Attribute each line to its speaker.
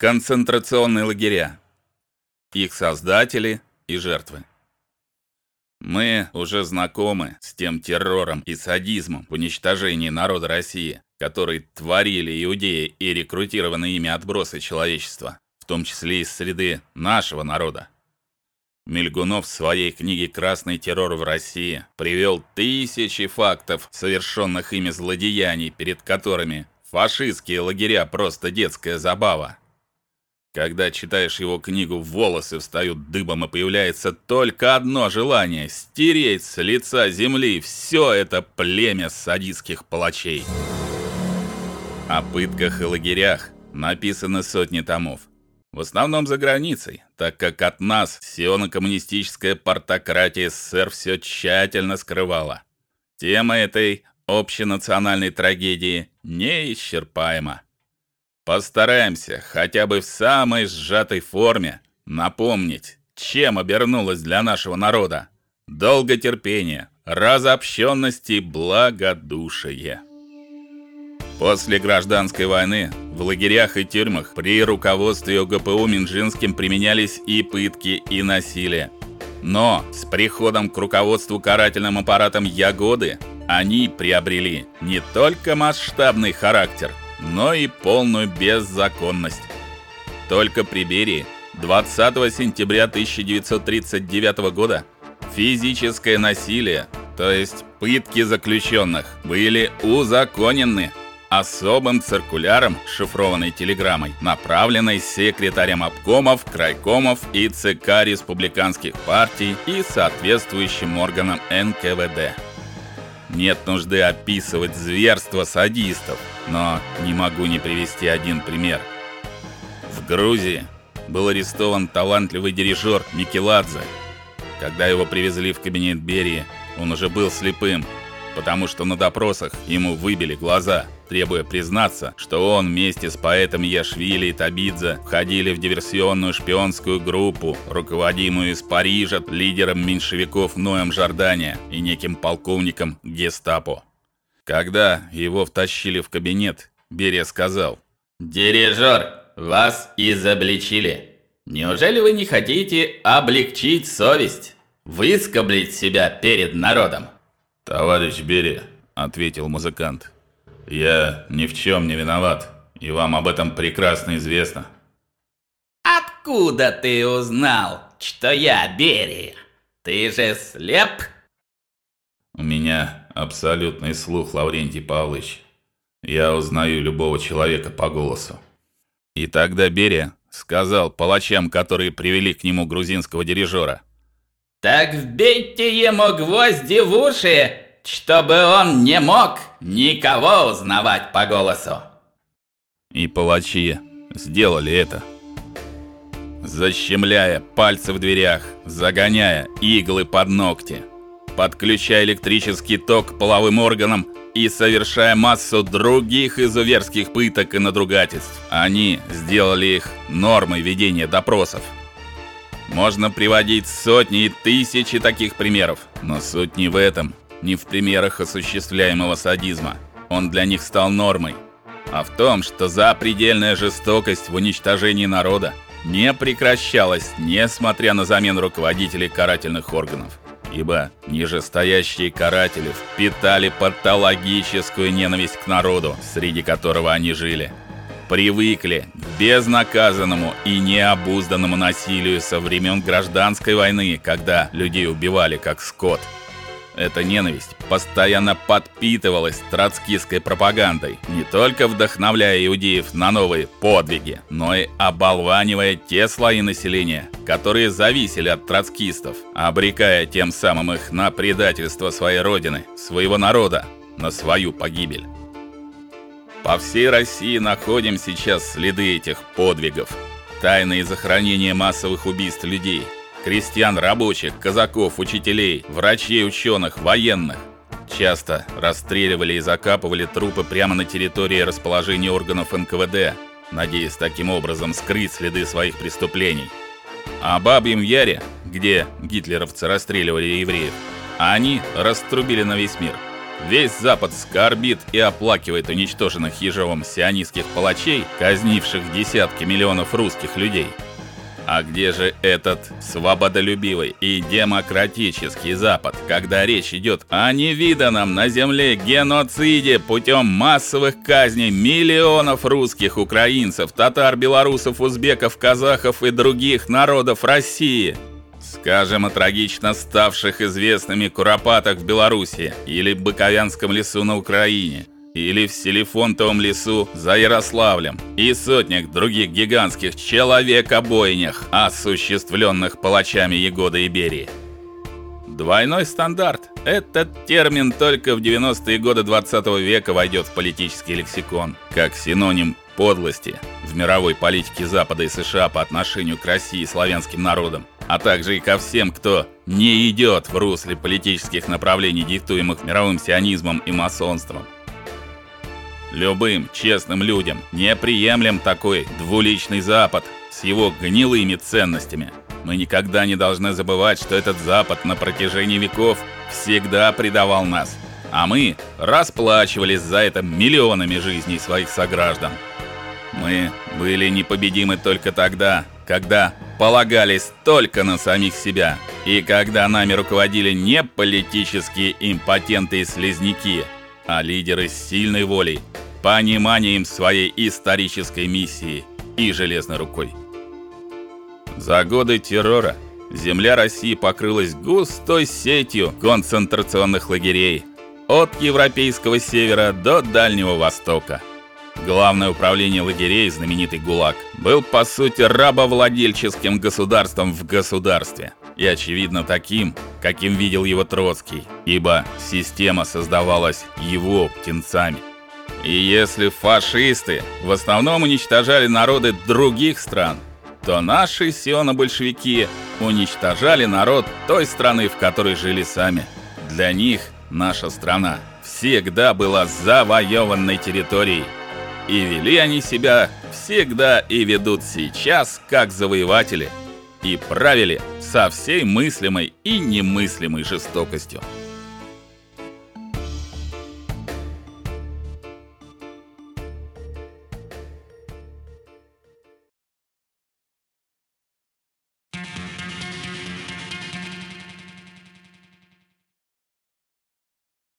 Speaker 1: Концентрационные лагеря. Их создатели и жертвы. Мы уже знакомы с тем террором и садизмом в уничтожении народа России, который творили иудеи и рекрутированные ими отбросы человечества, в том числе из среды нашего народа. Мельгунов в своей книге Красный террор в России привел тысячи фактов совершенных ими злодеяний, перед которыми фашистские лагеря просто детская забава. Когда читаешь его книгу, волосы встают дыбом и появляется только одно желание стереть с лица земли все это племя садистских палачей. О пытках и лагерях написаны сотни томов. В основном за границей, так как от нас сионо-коммунистическая партократия СССР все тщательно скрывала. Тема этой общенациональной трагедии неисчерпаема. Постараемся хотя бы в самой сжатой форме напомнить, чем обернулось для нашего народа долготерпение, разобщенность и благодушие. После гражданской войны в лагерях и тюрьмах при руководстве ОГПУ Минжинским применялись и пытки, и насилие. Но с приходом к руководству карательным аппаратом Ягоды они приобрели не только масштабный характер – но и полную беззаконность. Только при Берии 20 сентября 1939 года физическое насилие, то есть пытки заключенных, были узаконены особым циркуляром, шифрованной телеграммой, направленной секретарям обкомов, крайкомов и ЦК республиканских партий и соответствующим органам НКВД. Нет нужды описывать зверство садистов, но не могу не привести один пример. В Грузии был арестован талантливый дирижер Микеладзе. Когда его привезли в кабинет Берии, он уже был слепым, потому что на допросах ему выбили глаза – требуя признаться, что он вместе с поэтом Яшвили и Табидзе входили в диверсионную шпионскую группу, руководимую из Парижа лидером меньшевиков Ноем Жордания и неким полковником Гестапо. Когда его втащили в кабинет, Берия сказал:
Speaker 2: "Дирижер, вас изобличили. Неужели вы не хотите облегчить совесть, выскоблить себя перед народом?"
Speaker 1: "Товарищ Берия", ответил музыкант. Я ни в чем не виноват, и вам об этом прекрасно известно.
Speaker 2: Откуда ты узнал, что я Берия? Ты же слеп?
Speaker 1: У меня абсолютный слух, Лаврентий Павлович. Я узнаю любого человека по голосу. И тогда Берия сказал палачам, которые привели к нему грузинского дирижера.
Speaker 2: «Так вбейте ему гвозди в уши чтобы он не мог никого узнавать по голосу.
Speaker 1: И палачи сделали это. Защемляя пальцы в дверях, загоняя иглы под ногти, подключая электрический ток к половым органам и совершая массу других изуверских пыток и надругательств. Они сделали их нормой ведения допросов. Можно приводить сотни и тысячи таких примеров, но суть не в этом не в примерах осуществляемого садизма. Он для них стал нормой, а в том, что запредельная жестокость в уничтожении народа не прекращалась, несмотря на замену руководителей карательных органов. Ибо нижестоящие каратели впитали патологическую ненависть к народу, среди которого они жили. Привыкли к безнаказанному и необузданному насилию со времен гражданской войны, когда людей убивали как скот. Эта ненависть постоянно подпитывалась троцкистской пропагандой, не только вдохновляя иудеев на новые подвиги, но и оболванивая те слои населения, которые зависели от троцкистов, обрекая тем самым их на предательство своей родины, своего народа, на свою погибель. По всей России находим сейчас следы этих подвигов, тайные захоронения массовых убийств людей – крестьян, рабочих, казаков, учителей, врачей, ученых, военных. Часто расстреливали и закапывали трупы прямо на территории расположения органов НКВД, надеясь таким образом скрыть следы своих преступлений. А Бабьем Яре, где гитлеровцы расстреливали евреев, они раструбили на весь мир. Весь Запад скорбит и оплакивает уничтоженных Ежовым сионистских палачей, казнивших десятки миллионов русских людей. А где же этот свободолюбивый и демократический Запад, когда речь идет о невиданном на земле геноциде путем массовых казней миллионов русских, украинцев, татар, белорусов, узбеков, казахов и других народов России? Скажем о трагично ставших известными куропатах в Беларуси или Быковянском лесу на Украине – или в Селифонтовом лесу за Ярославлем и сотнях других гигантских человекобойнях, осуществленных палачами Егоды и Берии. Двойной стандарт этот термин только в 90-е годы 20 -го века войдет в политический лексикон как синоним подлости в мировой политике Запада и США по отношению к России и славянским народам, а также и ко всем, кто не идет в русле политических направлений, диктуемых мировым сионизмом и масонством. Любым честным людям неприемлем такой двуличный Запад с его гнилыми ценностями. Мы никогда не должны забывать, что этот Запад на протяжении веков всегда предавал нас, а мы расплачивались за это миллионами жизней своих сограждан. Мы были непобедимы только тогда, когда полагались только на самих себя, и когда нами руководили не политические импотенты и слизняки, а лидеры с сильной волей, пониманием своей исторической миссии и железной рукой. За годы террора земля России покрылась густой сетью концентрационных лагерей от европейского севера до Дальнего Востока. Главное управление лагерей, знаменитый ГУЛАГ, был по сути рабовладельческим государством в государстве и очевидно таким, каким видел его Троцкий, ибо система создавалась его птенцами. И если фашисты в основном уничтожали народы других стран, то наши сионо-большевики уничтожали народ той страны, в которой жили сами. Для них наша страна всегда была завоеванной территорией. И вели они себя всегда и ведут сейчас как завоеватели. И правили со всей мыслимой и немыслимой жестокостью.